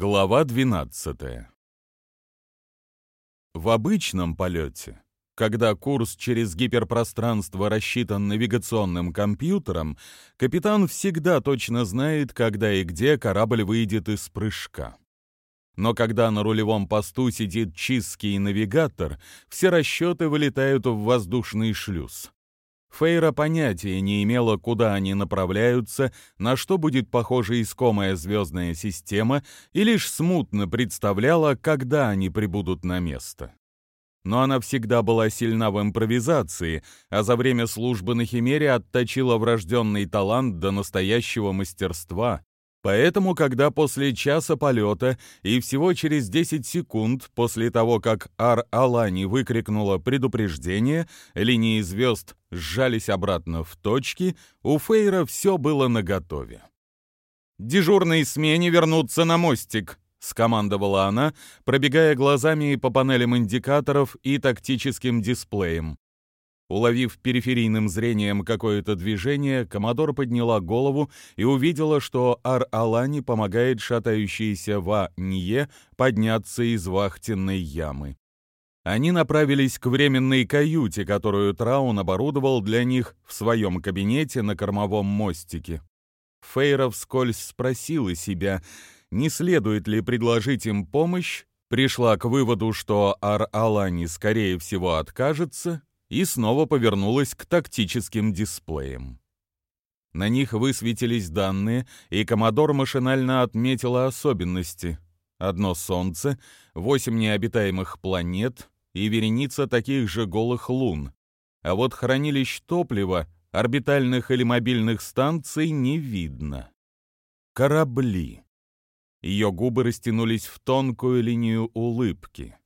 Глава 12 В обычном полете, когда курс через гиперпространство рассчитан навигационным компьютером, капитан всегда точно знает, когда и где корабль выйдет из прыжка. Но когда на рулевом посту сидит чистский навигатор, все расчеты вылетают в воздушный шлюз. Фейра понятия не имела, куда они направляются, на что будет похожа искомая звездная система, и лишь смутно представляла, когда они прибудут на место. Но она всегда была сильна в импровизации, а за время службы на Химере отточила врожденный талант до настоящего мастерства, Поэтому, когда после часа полета и всего через 10 секунд после того, как Ар-Алани выкрикнула предупреждение, линии звезд сжались обратно в точки, у Фейра все было наготове. «Дежурной смене вернуться на мостик», — скомандовала она, пробегая глазами по панелям индикаторов и тактическим дисплеям. Уловив периферийным зрением какое-то движение, Комодор подняла голову и увидела, что Ар-Алани помогает шатающейся Ва-Нье подняться из вахтенной ямы. Они направились к временной каюте, которую Траун оборудовал для них в своем кабинете на кормовом мостике. Фейра вскользь спросила себя, не следует ли предложить им помощь, пришла к выводу, что Ар-Алани, скорее всего, откажется, и снова повернулась к тактическим дисплеям. На них высветились данные, и Комодор машинально отметила особенности. Одно Солнце, восемь необитаемых планет и вереница таких же голых лун. А вот хранилищ топлива, орбитальных или мобильных станций не видно. Корабли. Ее губы растянулись в тонкую линию улыбки.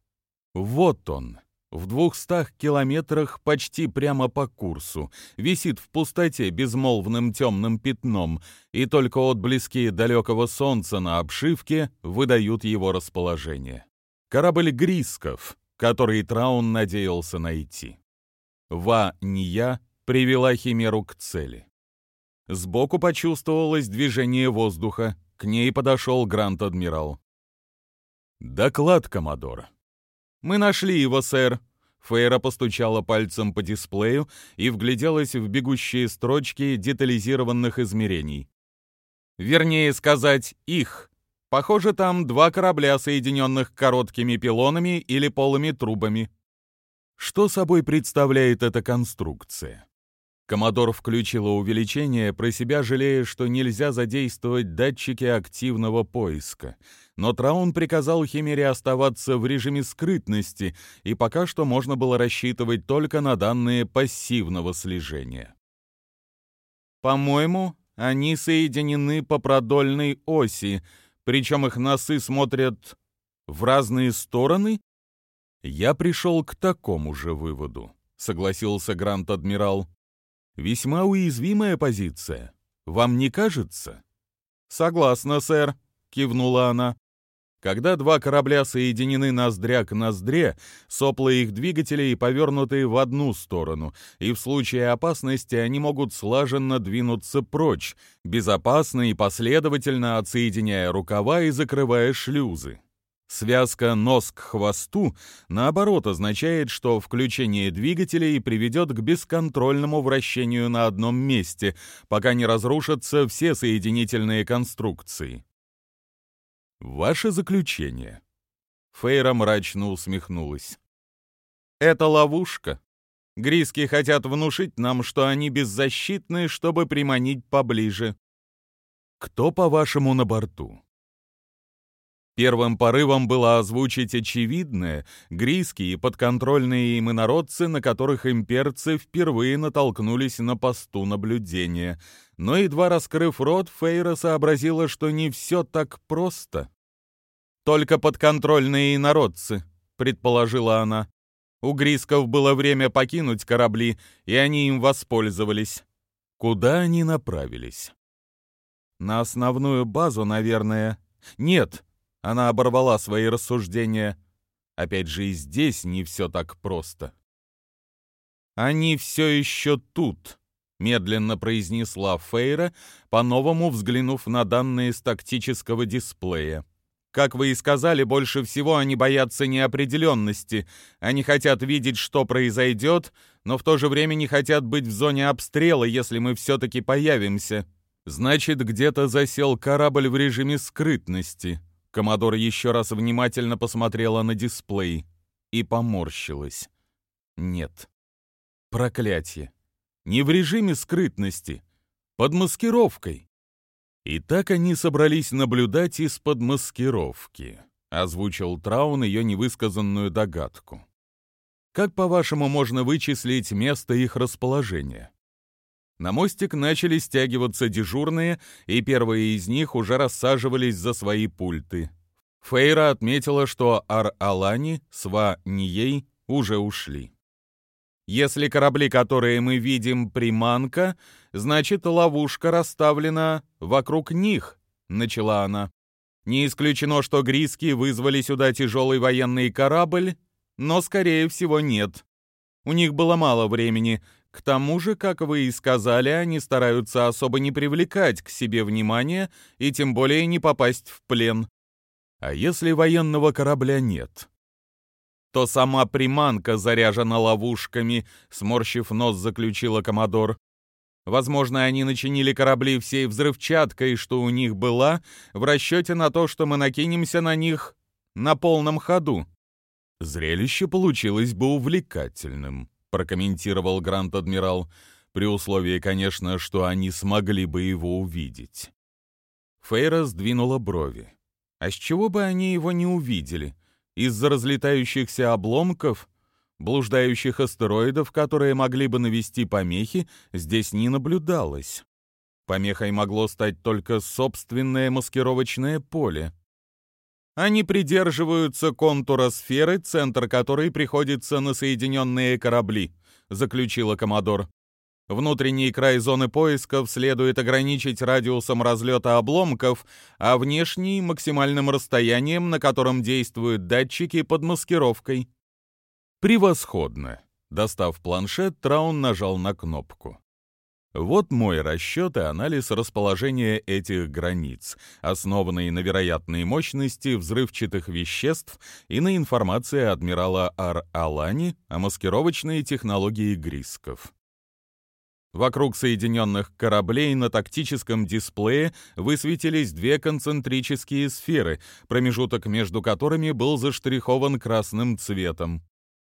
Вот он, в двухстах километрах почти прямо по курсу, висит в пустоте безмолвным темным пятном, и только отблески далекого солнца на обшивке выдают его расположение. Корабль Грисков, который Траун надеялся найти. Ва-Ния привела Химеру к цели. Сбоку почувствовалось движение воздуха, к ней подошел Грант-адмирал. «Доклад, Коммодор», «Мы нашли его, сэр». Фейра постучала пальцем по дисплею и вгляделась в бегущие строчки детализированных измерений. Вернее сказать, их. Похоже, там два корабля, соединенных короткими пилонами или полыми трубами. Что собой представляет эта конструкция? Комодор включила увеличение, про себя жалея, что нельзя задействовать датчики активного поиска. Но Траун приказал Химере оставаться в режиме скрытности, и пока что можно было рассчитывать только на данные пассивного слежения. «По-моему, они соединены по продольной оси, причем их носы смотрят в разные стороны?» «Я пришел к такому же выводу», — согласился Грант-адмирал. Весьма уязвимая позиция. Вам не кажется? Согласна, сэр, кивнула она. Когда два корабля соединены ноздря к ноздре, сопла их двигателей повернуты в одну сторону, и в случае опасности они могут слаженно двинуться прочь, безопасно и последовательно отсоединяя рукава и закрывая шлюзы. Связка нос к хвосту, наоборот, означает, что включение двигателей приведет к бесконтрольному вращению на одном месте, пока не разрушатся все соединительные конструкции. Ваше заключение. Фейра мрачно усмехнулась. Это ловушка. Гриски хотят внушить нам, что они беззащитны, чтобы приманить поближе. Кто, по-вашему, на борту? Первым порывом было озвучить очевидное — гриски и подконтрольные им инородцы, на которых имперцы впервые натолкнулись на посту наблюдения. Но, едва раскрыв рот, Фейра сообразила, что не все так просто. «Только подконтрольные инородцы», — предположила она. У грисков было время покинуть корабли, и они им воспользовались. Куда они направились? На основную базу, наверное. Нет, она оборвала свои рассуждения. Опять же, и здесь не все так просто. «Они все еще тут», — медленно произнесла Фейра, по-новому взглянув на данные с тактического дисплея. Как вы и сказали, больше всего они боятся неопределенности. Они хотят видеть, что произойдет, но в то же время не хотят быть в зоне обстрела, если мы все-таки появимся. Значит, где-то засел корабль в режиме скрытности. Комодор еще раз внимательно посмотрела на дисплей и поморщилась. Нет. Проклятие. Не в режиме скрытности. Под маскировкой. И так они собрались наблюдать из-под маскировки, озвучил Траун ее невысказанную догадку. Как, по-вашему, можно вычислить место их расположения? На мостик начали стягиваться дежурные, и первые из них уже рассаживались за свои пульты. Фейра отметила, что Ар-Алани, Сва Нией уже ушли. Если корабли, которые мы видим, приманка, значит, ловушка расставлена вокруг них, начала она. Не исключено, что гриски вызвали сюда тяжелый военный корабль, но, скорее всего, нет. У них было мало времени. К тому же, как вы и сказали, они стараются особо не привлекать к себе внимания и тем более не попасть в плен. А если военного корабля нет? то сама приманка заряжена ловушками, сморщив нос, заключила Комодор. Возможно, они начинили корабли всей взрывчаткой, что у них была, в расчете на то, что мы накинемся на них на полном ходу. Зрелище получилось бы увлекательным, прокомментировал Грант-адмирал, при условии, конечно, что они смогли бы его увидеть. Фейра сдвинула брови. А с чего бы они его не увидели? Из-за разлетающихся обломков, блуждающих астероидов, которые могли бы навести помехи, здесь не наблюдалось. Помехой могло стать только собственное маскировочное поле. Они придерживаются контура сферы, центр которой приходится на соединенные корабли, заключила Комодор. Внутренний край зоны поисков следует ограничить радиусом разлета обломков, а внешний — максимальным расстоянием, на котором действуют датчики под маскировкой. Превосходно. Достав планшет, Траун нажал на кнопку. Вот мой расчет и анализ расположения этих границ, основанный на вероятной мощности взрывчатых веществ и на информации адмирала Ар-Алани о маскировочной технологии Грисков. Вокруг соединенных кораблей на тактическом дисплее высветились две концентрические сферы, промежуток между которыми был заштрихован красным цветом.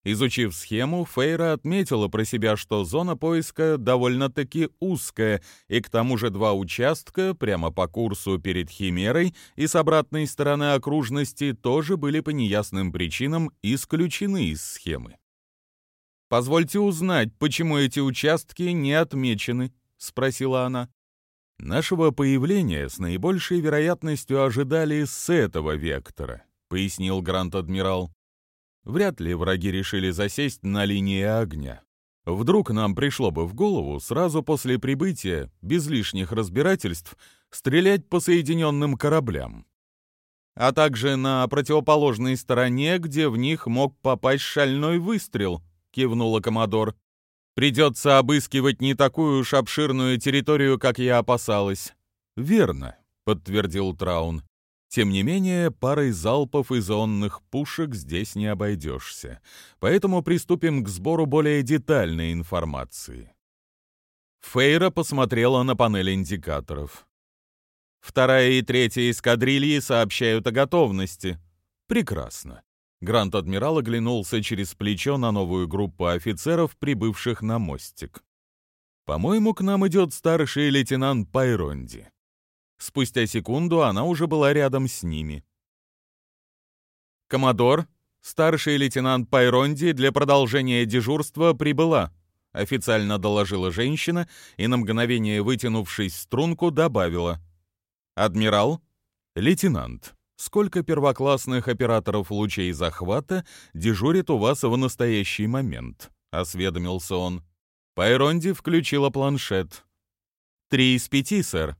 Изучив схему, Фейра отметила про себя, что зона поиска довольно-таки узкая, и к тому же два участка, прямо по курсу перед Химерой и с обратной стороны окружности, тоже были по неясным причинам исключены из схемы. Позвольте узнать, почему эти участки не отмечены?» — спросила она. «Нашего появления с наибольшей вероятностью ожидали с этого вектора», — пояснил Грант-адмирал. «Вряд ли враги решили засесть на линии огня. Вдруг нам пришло бы в голову сразу после прибытия, без лишних разбирательств, стрелять по соединенным кораблям. А также на противоположной стороне, где в них мог попасть шальной выстрел», кивнула Комодор. Придется обыскивать не такую уж обширную территорию, как я опасалась. Верно, подтвердил Траун. Тем не менее, парой залпов из ионных пушек здесь не обойдешься. Поэтому приступим к сбору более детальной информации. Фейра посмотрела на панель индикаторов. Вторая и третья эскадрильи сообщают о готовности. Прекрасно. Грант-адмирал оглянулся через плечо на новую группу офицеров, прибывших на мостик. «По-моему, к нам идет старший лейтенант Пайронди». Спустя секунду она уже была рядом с ними. «Коммодор, старший лейтенант Пайронди для продолжения дежурства прибыла», официально доложила женщина и на мгновение вытянувшись струнку добавила. «Адмирал?» «Лейтенант», Сколько первоклассных операторов лучей захвата дежурит у вас в настоящий момент?» — осведомился он. Пайронди включила планшет. «Три из пяти, сэр».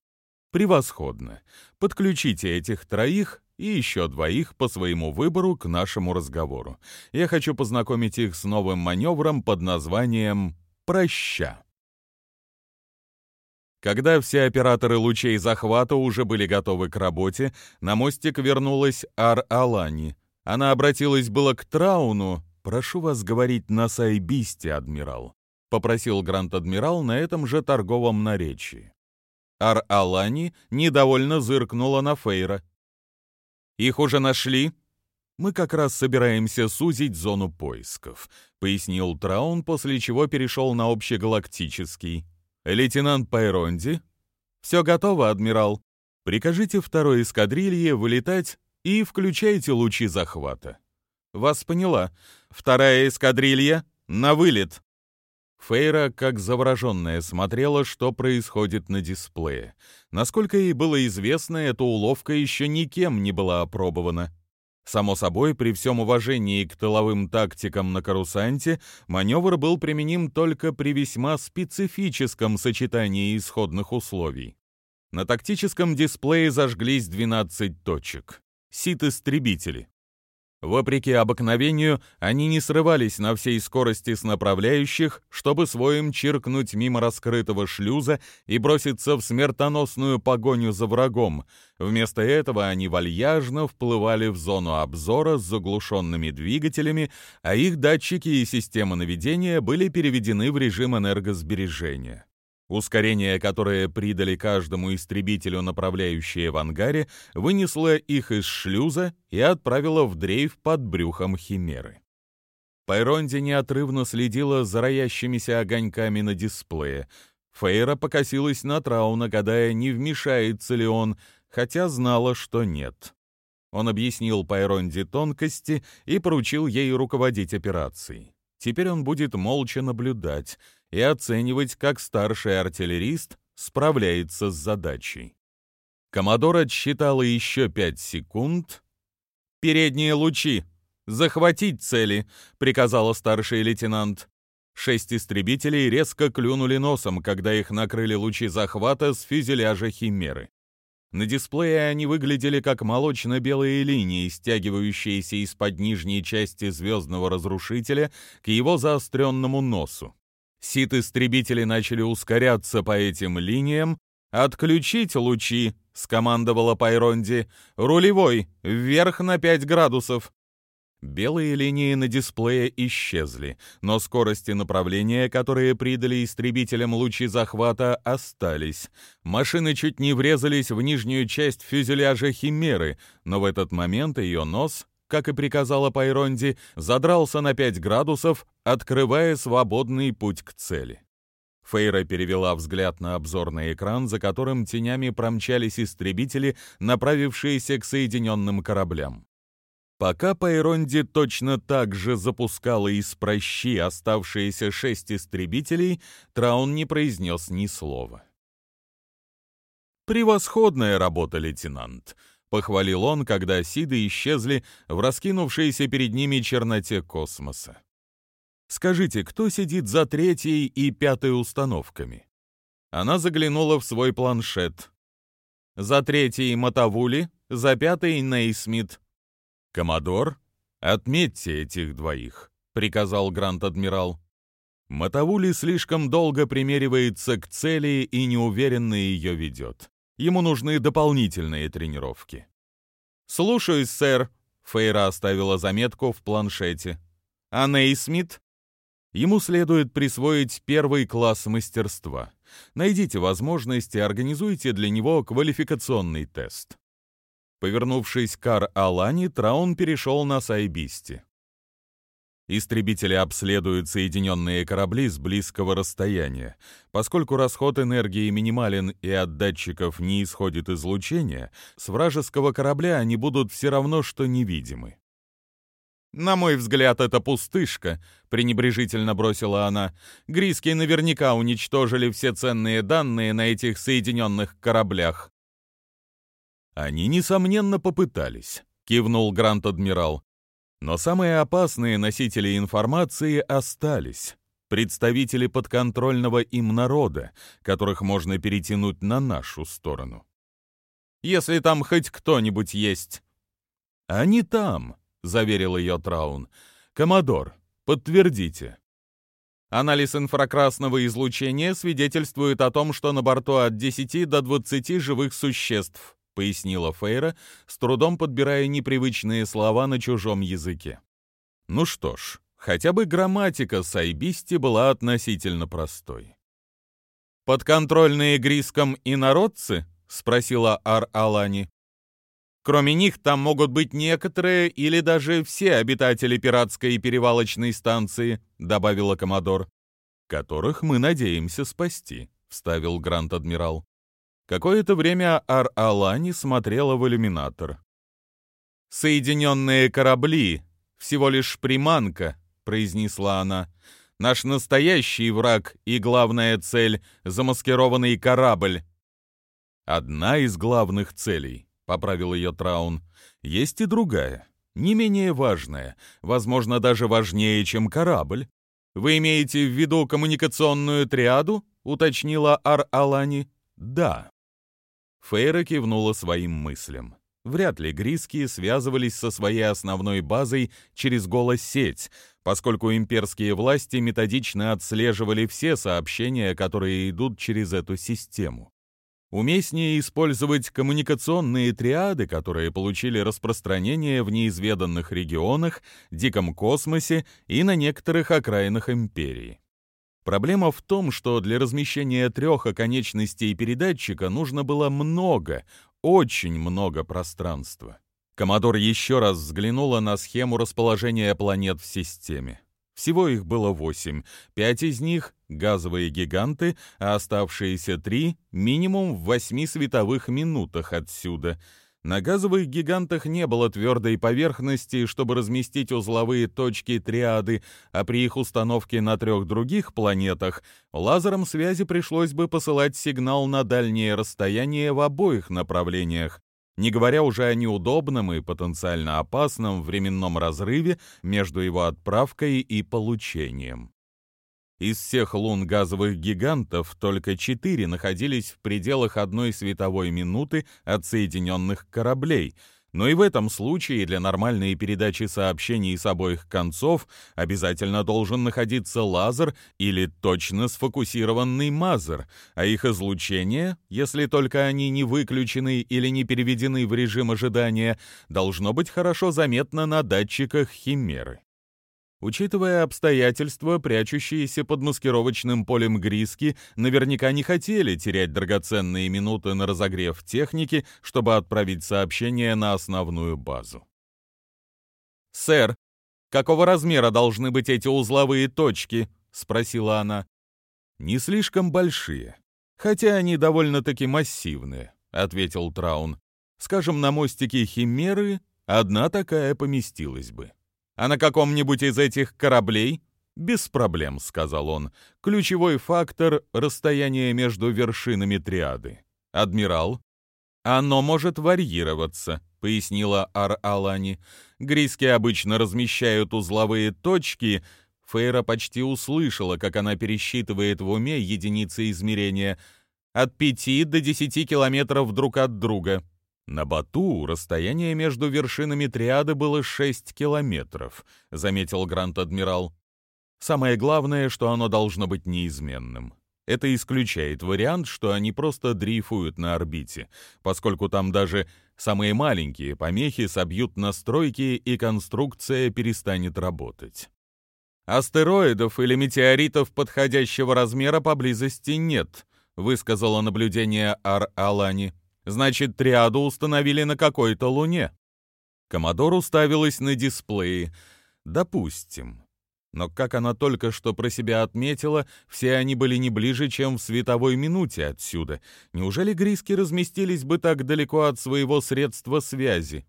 «Превосходно. Подключите этих троих и еще двоих по своему выбору к нашему разговору. Я хочу познакомить их с новым маневром под названием «Проща». Когда все операторы лучей захвата уже были готовы к работе, на мостик вернулась Ар-Алани. Она обратилась было к Трауну. «Прошу вас говорить на сайбисте, адмирал», — попросил Гранд-адмирал на этом же торговом наречии. Ар-Алани недовольно зыркнула на Фейра. «Их уже нашли?» «Мы как раз собираемся сузить зону поисков», — пояснил Траун, после чего перешел на общегалактический. «Лейтенант Пайронди?» «Все готово, адмирал. Прикажите второй эскадрилье вылетать и включайте лучи захвата». «Вас поняла. Вторая эскадрилья на вылет». Фейра, как завороженная, смотрела, что происходит на дисплее. Насколько ей было известно, эта уловка еще никем не была опробована. Само собой, при всем уважении к тыловым тактикам на карусанте, маневр был применим только при весьма специфическом сочетании исходных условий. На тактическом дисплее зажглись 12 точек. Сит-истребители. Вопреки обыкновению, они не срывались на всей скорости с направляющих, чтобы своим чиркнуть мимо раскрытого шлюза и броситься в смертоносную погоню за врагом. Вместо этого они вальяжно вплывали в зону обзора с заглушенными двигателями, а их датчики и система наведения были переведены в режим энергосбережения. Ускорение, которое придали каждому истребителю, направляющие в ангаре, вынесло их из шлюза и отправило в дрейф под брюхом Химеры. Пайронди неотрывно следила за роящимися огоньками на дисплее. Фейра покосилась на Трауна, гадая, не вмешается ли он, хотя знала, что нет. Он объяснил Пайронди тонкости и поручил ей руководить операцией. Теперь он будет молча наблюдать — и оценивать, как старший артиллерист справляется с задачей. Коммодор отсчитала еще пять секунд. «Передние лучи! Захватить цели!» — приказала старший лейтенант. Шесть истребителей резко клюнули носом, когда их накрыли лучи захвата с фюзеляжа Химеры. На дисплее они выглядели как молочно-белые линии, стягивающиеся из-под нижней части звездного разрушителя к его заостренному носу. Сит-истребители начали ускоряться по этим линиям. «Отключить лучи!» — скомандовала Пайронди. «Рулевой! Вверх на 5 градусов!» Белые линии на дисплее исчезли, но скорости направления, которые придали истребителям лучи захвата, остались. Машины чуть не врезались в нижнюю часть фюзеляжа Химеры, но в этот момент ее нос как и приказала Пайронди, задрался на 5 градусов, открывая свободный путь к цели. Фейра перевела взгляд на обзорный экран, за которым тенями промчались истребители, направившиеся к соединенным кораблям. Пока Пайронди точно так же запускала из прощи оставшиеся шесть истребителей, Траун не произнес ни слова. «Превосходная работа, лейтенант!» Похвалил он, когда Сиды исчезли в раскинувшейся перед ними черноте космоса. «Скажите, кто сидит за третьей и пятой установками?» Она заглянула в свой планшет. «За третьей Мотовули, за пятой Нейсмит». «Коммодор, отметьте этих двоих», — приказал Грант-адмирал. Мотовули слишком долго примеривается к цели и неуверенно ее ведет. Ему нужны дополнительные тренировки. «Слушаюсь, сэр», — Фейра оставила заметку в планшете. «А Нейсмит?» Ему следует присвоить первый класс мастерства. Найдите возможность и организуйте для него квалификационный тест. Повернувшись к Ар-Алани, Траун перешел на Сайбисти. Истребители обследуют соединенные корабли с близкого расстояния. Поскольку расход энергии минимален и от датчиков не исходит излучения, с вражеского корабля они будут все равно, что невидимы. «На мой взгляд, это пустышка», — пренебрежительно бросила она. «Гриски наверняка уничтожили все ценные данные на этих соединенных кораблях». «Они, несомненно, попытались», — кивнул Грант-адмирал. Но самые опасные носители информации остались. Представители подконтрольного им народа, которых можно перетянуть на нашу сторону. «Если там хоть кто-нибудь есть». «Они там», — заверил ее Траун. «Коммодор, подтвердите». Анализ инфракрасного излучения свидетельствует о том, что на борту от 10 до 20 живых существ, пояснила Фейра, с трудом подбирая непривычные слова на чужом языке. Ну что ж, хотя бы грамматика Сайбисти была относительно простой. «Подконтрольные Гриском инородцы?» — спросила Ар-Алани. Кроме них, там могут быть некоторые или даже все обитатели пиратской перевалочной станции, добавила Комодор. Которых мы надеемся спасти, вставил Грант-адмирал. Какое-то время Ар-Алани смотрела в иллюминатор. «Соединенные корабли — всего лишь приманка», — произнесла она. «Наш настоящий враг и главная цель — замаскированный корабль». Одна из главных целей — поправил ее Траун. «Есть и другая, не менее важная, возможно, даже важнее, чем корабль. Вы имеете в виду коммуникационную триаду?» — уточнила Ар-Алани. «Да». Фейра кивнула своим мыслям. Вряд ли Гриски связывались со своей основной базой через голоссеть, поскольку имперские власти методично отслеживали все сообщения, которые идут через эту систему. Уместнее использовать коммуникационные триады, которые получили распространение в неизведанных регионах, диком космосе и на некоторых окраинах империи. Проблема в том, что для размещения трех оконечностей передатчика нужно было много, очень много пространства. Коммодор еще раз взглянула на схему расположения планет в системе. Всего их было восемь, пять из них — газовые гиганты, а оставшиеся три — минимум в восьми световых минутах отсюда. На газовых гигантах не было твердой поверхности, чтобы разместить узловые точки триады, а при их установке на трех других планетах лазером связи пришлось бы посылать сигнал на дальнее расстояние в обоих направлениях не говоря уже о неудобном и потенциально опасном временном разрыве между его отправкой и получением. Из всех лун газовых гигантов только четыре находились в пределах одной световой минуты от соединенных кораблей — но и в этом случае для нормальной передачи сообщений с обоих концов обязательно должен находиться лазер или точно сфокусированный мазер, а их излучение, если только они не выключены или не переведены в режим ожидания, должно быть хорошо заметно на датчиках химеры. Учитывая обстоятельства, прячущиеся под маскировочным полем Гриски наверняка не хотели терять драгоценные минуты на разогрев техники, чтобы отправить сообщение на основную базу. «Сэр, какого размера должны быть эти узловые точки?» — спросила она. «Не слишком большие, хотя они довольно-таки массивные», — ответил Траун. «Скажем, на мостике Химеры одна такая поместилась бы». А на каком-нибудь из этих кораблей? Без проблем, сказал он. Ключевой фактор — расстояние между вершинами триады. Адмирал? Оно может варьироваться, пояснила Ар-Алани. Гриски обычно размещают узловые точки. Фейра почти услышала, как она пересчитывает в уме единицы измерения. От пяти до десяти километров друг от друга. На Бату расстояние между вершинами триады было 6 километров, заметил Грант-адмирал. Самое главное, что оно должно быть неизменным. Это исключает вариант, что они просто дрейфуют на орбите, поскольку там даже самые маленькие помехи собьют настройки и конструкция перестанет работать. «Астероидов или метеоритов подходящего размера поблизости нет», высказала наблюдение Ар-Алани. Значит, триаду установили на какой-то луне. Комодор уставилась на дисплеи. Допустим. Но, как она только что про себя отметила, все они были не ближе, чем в световой минуте отсюда. Неужели Гриски разместились бы так далеко от своего средства связи?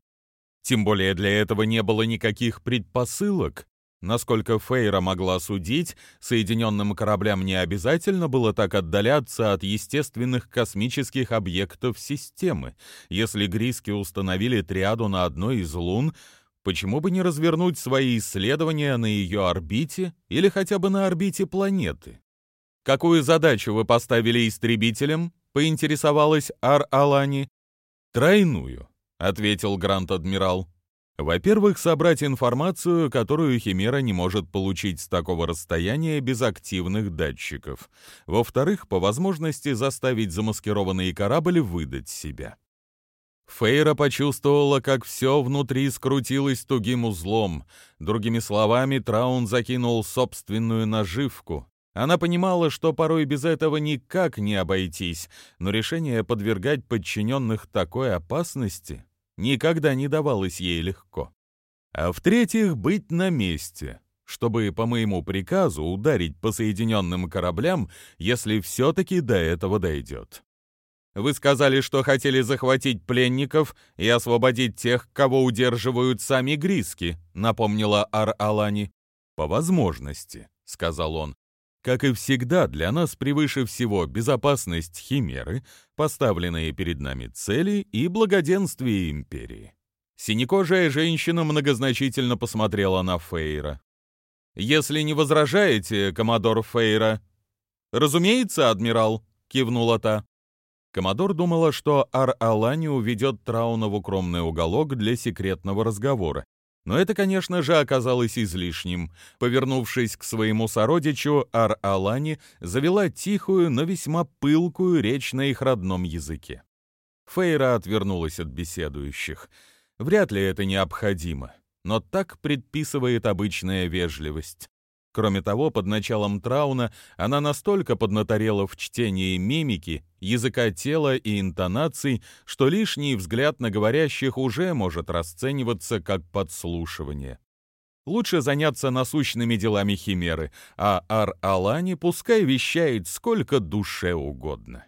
Тем более для этого не было никаких предпосылок. Насколько Фейра могла судить, соединенным кораблям не обязательно было так отдаляться от естественных космических объектов системы. Если Гриски установили триаду на одной из лун, почему бы не развернуть свои исследования на ее орбите или хотя бы на орбите планеты? «Какую задачу вы поставили истребителям?» — поинтересовалась Ар-Алани. «Тройную», — ответил Грант-адмирал. Во-первых, собрать информацию, которую Химера не может получить с такого расстояния без активных датчиков. Во-вторых, по возможности заставить замаскированный корабль выдать себя. Фейра почувствовала, как все внутри скрутилось тугим узлом. Другими словами, Траун закинул собственную наживку. Она понимала, что порой без этого никак не обойтись, но решение подвергать подчиненных такой опасности никогда не давалось ей легко. А в-третьих, быть на месте, чтобы по моему приказу ударить по соединенным кораблям, если все-таки до этого дойдет. Вы сказали, что хотели захватить пленников и освободить тех, кого удерживают сами Гриски, напомнила Ар-Алани. По возможности, сказал он. Как и всегда, для нас превыше всего безопасность Химеры, поставленные перед нами цели и благоденствие империи. Синекожая женщина многозначительно посмотрела на Фейра. «Если не возражаете, коммодор Фейра...» «Разумеется, адмирал», — кивнула та. Коммодор думала, что Ар-Алани уведет Трауна в укромный уголок для секретного разговора, но это, конечно же, оказалось излишним. Повернувшись к своему сородичу, Ар-Алани завела тихую, но весьма пылкую речь на их родном языке. Фейра отвернулась от беседующих. Вряд ли это необходимо, но так предписывает обычная вежливость. Кроме того, под началом Трауна она настолько поднаторела в чтении мимики, языка тела и интонаций, что лишний взгляд на говорящих уже может расцениваться как подслушивание. Лучше заняться насущными делами Химеры, а Ар-Алани пускай вещает сколько душе угодно.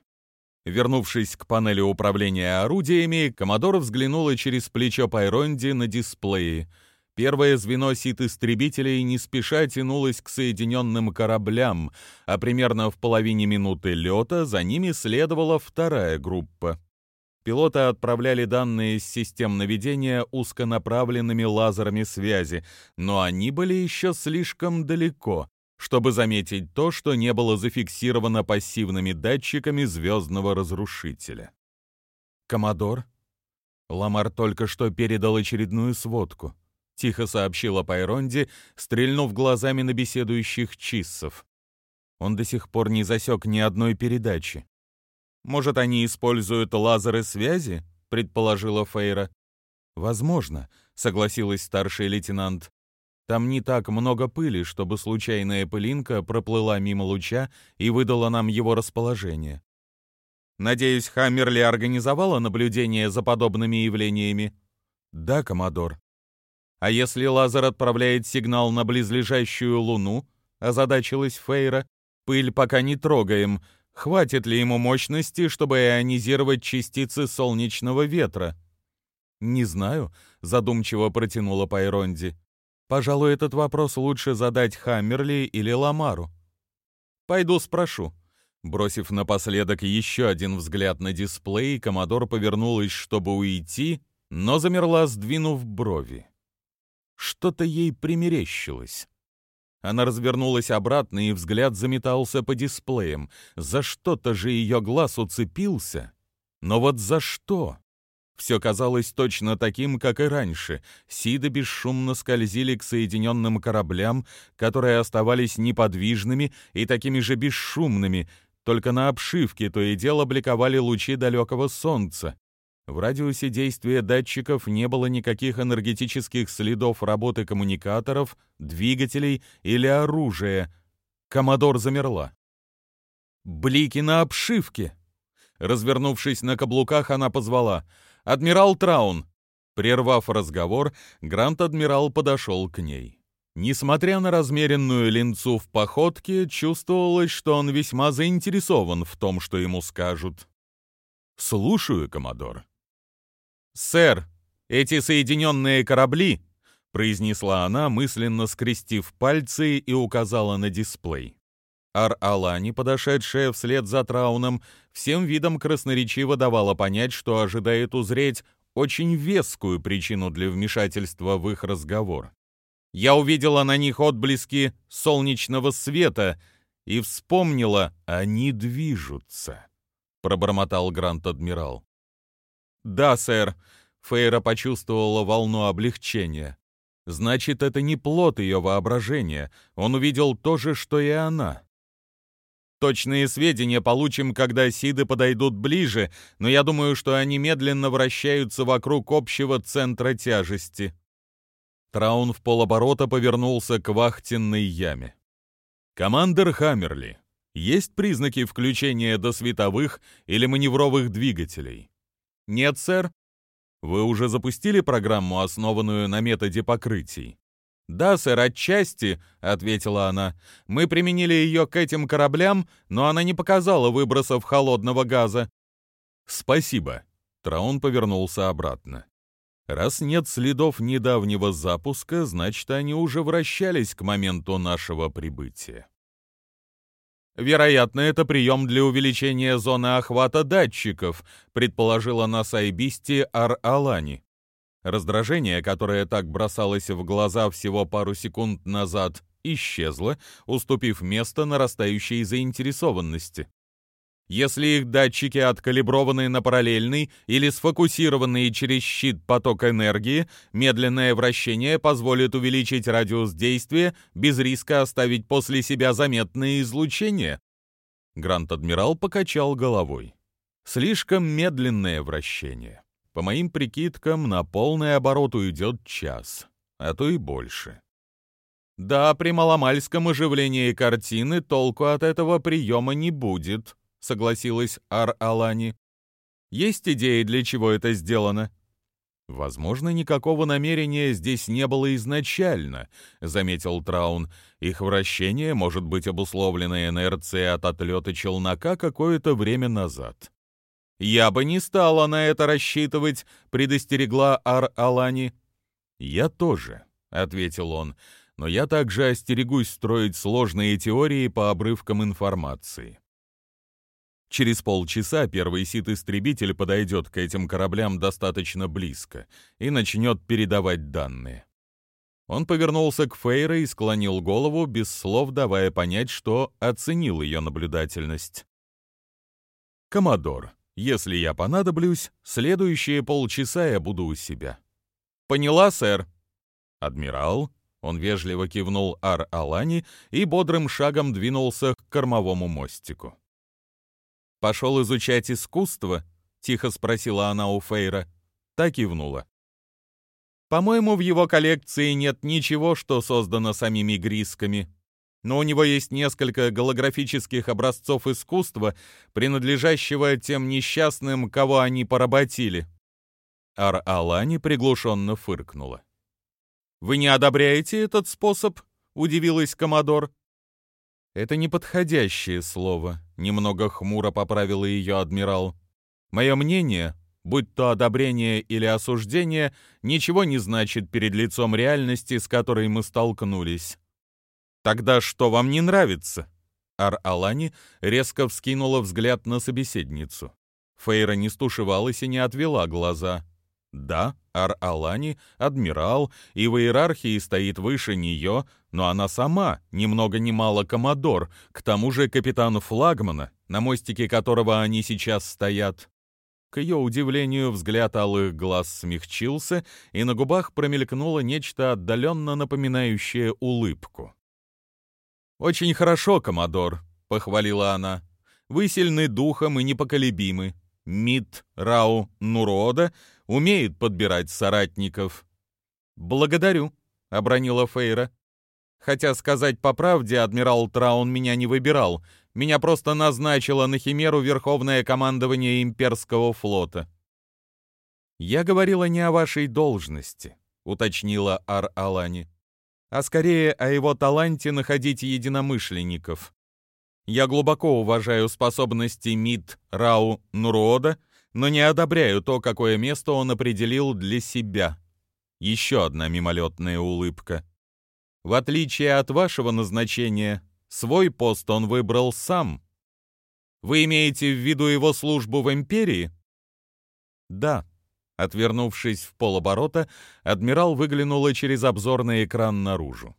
Вернувшись к панели управления орудиями, Комодор взглянула через плечо Пайронди на дисплее — Первое звено сит-истребителей не спеша тянулось к соединенным кораблям, а примерно в половине минуты лета за ними следовала вторая группа. Пилоты отправляли данные с систем наведения узконаправленными лазерами связи, но они были еще слишком далеко, чтобы заметить то, что не было зафиксировано пассивными датчиками звездного разрушителя. «Коммодор?» Ламар только что передал очередную сводку — тихо сообщила Пайронди, стрельнув глазами на беседующих чиссов. Он до сих пор не засек ни одной передачи. «Может, они используют лазеры связи?» — предположила Фейра. «Возможно», — согласилась старший лейтенант. «Там не так много пыли, чтобы случайная пылинка проплыла мимо луча и выдала нам его расположение». «Надеюсь, Хаммерли организовала наблюдение за подобными явлениями?» «Да, коммодор», а если лазер отправляет сигнал на близлежащую Луну, озадачилась Фейра, пыль пока не трогаем, хватит ли ему мощности, чтобы ионизировать частицы солнечного ветра? Не знаю, задумчиво протянула Пайронди. Пожалуй, этот вопрос лучше задать Хаммерли или Ламару. Пойду спрошу. Бросив напоследок еще один взгляд на дисплей, Комодор повернулась, чтобы уйти, но замерла, сдвинув брови. Что-то ей примерещилось. Она развернулась обратно, и взгляд заметался по дисплеям. За что-то же ее глаз уцепился. Но вот за что? Все казалось точно таким, как и раньше. Сиды бесшумно скользили к соединенным кораблям, которые оставались неподвижными и такими же бесшумными, только на обшивке то и дело бликовали лучи далекого солнца. В радиусе действия датчиков не было никаких энергетических следов работы коммуникаторов, двигателей или оружия. Комодор замерла. «Блики на обшивке!» Развернувшись на каблуках, она позвала «Адмирал Траун!» Прервав разговор, Грант-адмирал подошел к ней. Несмотря на размеренную линцу в походке, чувствовалось, что он весьма заинтересован в том, что ему скажут. «Слушаю, коммодор», «Сэр, эти соединенные корабли», — произнесла она, мысленно скрестив пальцы и указала на дисплей. Ар-Алани, подошедшая вслед за Трауном, всем видом красноречиво давала понять, что ожидает узреть очень вескую причину для вмешательства в их разговор. Я увидела на них отблески солнечного света и вспомнила, они движутся, пробормотал Грант-адмирал. «Да, сэр. Фейра почувствовала волну облегчения. Значит, это не плод ее воображения. Он увидел то же, что и она. Точные сведения получим, когда сиды подойдут ближе, но я думаю, что они медленно вращаются вокруг общего центра тяжести. Траун в полоборота повернулся к вахтенной яме. «Командер Хаммерли, есть признаки включения досветовых или маневровых двигателей?» «Нет, сэр». «Вы уже запустили программу, основанную на методе покрытий?» «Да, сэр, отчасти», — ответила она. «Мы применили ее к этим кораблям, но она не показала выбросов холодного газа». «Спасибо». Траун повернулся обратно. «Раз нет следов недавнего запуска, значит, они уже вращались к моменту нашего прибытия». «Вероятно, это прием для увеличения зоны охвата датчиков», предположила на Сайбисте Ар-Алани. Раздражение, которое так бросалось в глаза всего пару секунд назад, исчезло, уступив место нарастающей заинтересованности. Если их датчики откалиброваны на параллельный или сфокусированный через щит поток энергии, медленное вращение позволит увеличить радиус действия без риска оставить после себя заметные излучения. Грант-адмирал покачал головой. Слишком медленное вращение. По моим прикидкам, на полный оборот уйдет час, а то и больше. Да, при маломальском оживлении картины толку от этого приема не будет, согласилась Ар-Алани. Есть идеи, для чего это сделано? Возможно, никакого намерения здесь не было изначально, заметил Траун. Их вращение может быть обусловлено инерцией от отлета челнока какое-то время назад. «Я бы не стала на это рассчитывать», — предостерегла Ар-Алани. «Я тоже», — ответил он, — «но я также остерегусь строить сложные теории по обрывкам информации». Через полчаса первый сит-истребитель подойдет к этим кораблям достаточно близко и начнет передавать данные. Он повернулся к Фейре и склонил голову, без слов давая понять, что оценил ее наблюдательность. «Коммодор, если я понадоблюсь, следующие полчаса я буду у себя. Поняла, сэр? Адмирал, он вежливо кивнул Ар-Алани и бодрым шагом двинулся к кормовому мостику. «Пошел изучать искусство?» — тихо спросила она у Фейра. Так кивнула. «По-моему, в его коллекции нет ничего, что создано самими грисками но у него есть несколько голографических образцов искусства, принадлежащего тем несчастным, кого они поработили. Ар-Алани приглушенно фыркнула. «Вы не одобряете этот способ?» — удивилась Комодор. «Это неподходящее слово», — немного хмуро поправила ее адмирал. «Мое мнение, будь то одобрение или осуждение, ничего не значит перед лицом реальности, с которой мы столкнулись. «Тогда что вам не нравится?» Ар-Алани резко вскинула взгляд на собеседницу. Фейра не стушевалась и не отвела глаза. Да, Ар-Алани — адмирал, и в иерархии стоит выше нее, но она сама, ни много ни мало коммодор, к тому же капитан флагмана, на мостике которого они сейчас стоят. К ее удивлению, взгляд алых глаз смягчился, и на губах промелькнуло нечто отдаленно напоминающее улыбку. «Очень хорошо, Комодор», — похвалила она. «Вы сильны духом и непоколебимы. Мид Рау Нурода умеет подбирать соратников». «Благодарю», — обронила Фейра. «Хотя, сказать по правде, адмирал Траун меня не выбирал. Меня просто назначило на Химеру Верховное командование имперского флота». «Я говорила не о вашей должности», — уточнила Ар-Алани а скорее о его таланте находить единомышленников. Я глубоко уважаю способности Мид Рау Нурода, но не одобряю то, какое место он определил для себя. Еще одна мимолетная улыбка. В отличие от вашего назначения, свой пост он выбрал сам. Вы имеете в виду его службу в Империи? Да, Отвернувшись в полоборота, адмирал выглянула через обзорный экран наружу.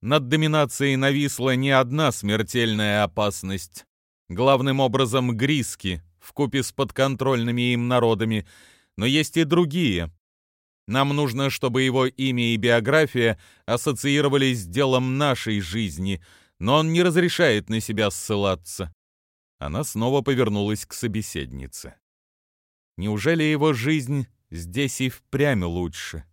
Над доминацией нависла не одна смертельная опасность. Главным образом гриски, вкупе с подконтрольными им народами, Но есть и другие. Нам нужно, чтобы его имя и биография ассоциировались с делом нашей жизни, но он не разрешает на себя ссылаться. Она снова повернулась к собеседнице. Неужели его жизнь здесь и впрямь лучше?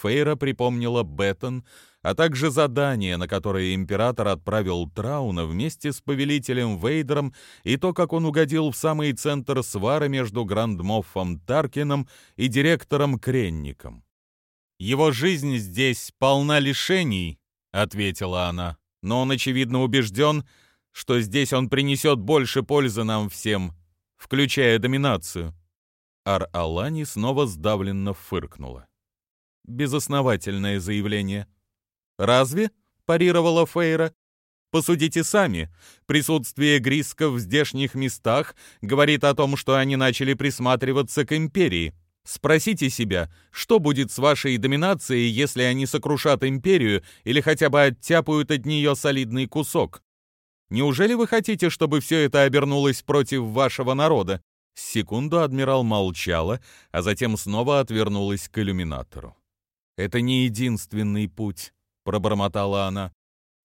Фейра припомнила Беттон, а также задание, на которое император отправил Трауна вместе с повелителем Вейдером, и то, как он угодил в самый центр свара между Грандмоффом Таркином и директором Кренником. «Его жизнь здесь полна лишений», — ответила она, «но он, очевидно, убежден, что здесь он принесет больше пользы нам всем, включая доминацию». Ар-Алани снова сдавленно фыркнула. Безосновательное заявление. «Разве?» — парировала Фейра. «Посудите сами. Присутствие грисков в здешних местах говорит о том, что они начали присматриваться к империи. Спросите себя, что будет с вашей доминацией, если они сокрушат империю или хотя бы оттяпают от нее солидный кусок? Неужели вы хотите, чтобы все это обернулось против вашего народа?» Секунду адмирал молчала, а затем снова отвернулась к иллюминатору. «Это не единственный путь», — пробормотала она.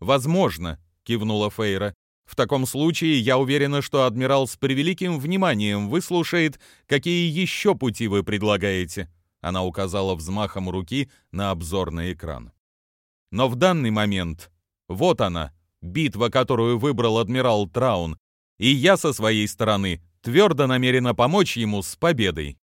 «Возможно», — кивнула Фейра. «В таком случае я уверена, что адмирал с превеликим вниманием выслушает, какие еще пути вы предлагаете». Она указала взмахом руки на обзорный экран. «Но в данный момент вот она, битва, которую выбрал адмирал Траун, и я со своей стороны твердо намерена помочь ему с победой».